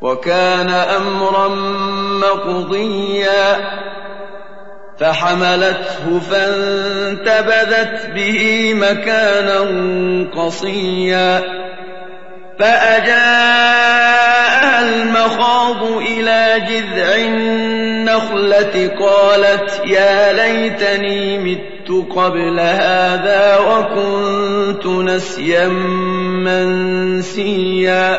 وكان أمرا مقضيا فحملته فانتبذت به مكانا قصيا فأجاءها المخاض إلى جذع النخلة قالت يا ليتني مت قبل هذا وكنت نسيا منسيا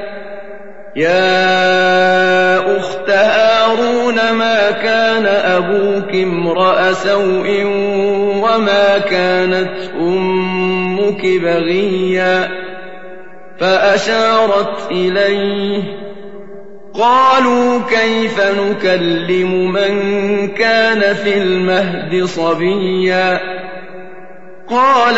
يا أخت هارون ما كان أبوك امرأ سوء وما كانت أمك بغيا؟ فأشارت إليه قالوا كيف نكلم من كان في المهد صبيا؟ قال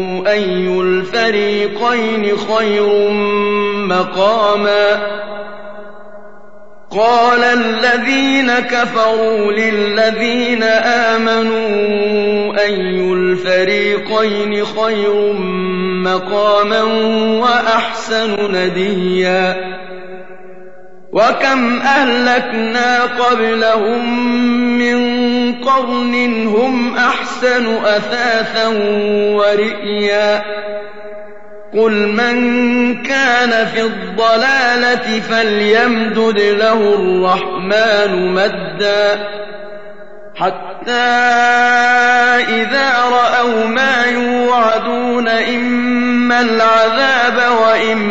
أَيُّ الْفَرِيقَيْنِ خَيْرٌ مَّقَامًا قَالَ الَّذِينَ كَفَرُوا لِلَّذِينَ آمَنُوا أَيُّ الْفَرِيقَيْنِ خَيْرٌ مَّقَامًا وَأَحْسَنُ نَدِيًّا وَكَمْ أَهْلَكْنَا قَبْلَهُم مِّن قَرْنٍ هُمْ أَحْسَنُ أَثَاثًا وَرِئْيًا. قُلْ مَن كَانَ فِي الضَّلَالَةِ فَلْيَمْدُدْ لَهُ الرَّحْمَٰنُ مَدًّا. حَتَّىٰ إِذَا رَأَوْا مَا يُوعَدُونَ إِمَّا الْعَذَابَ وَإِمَّا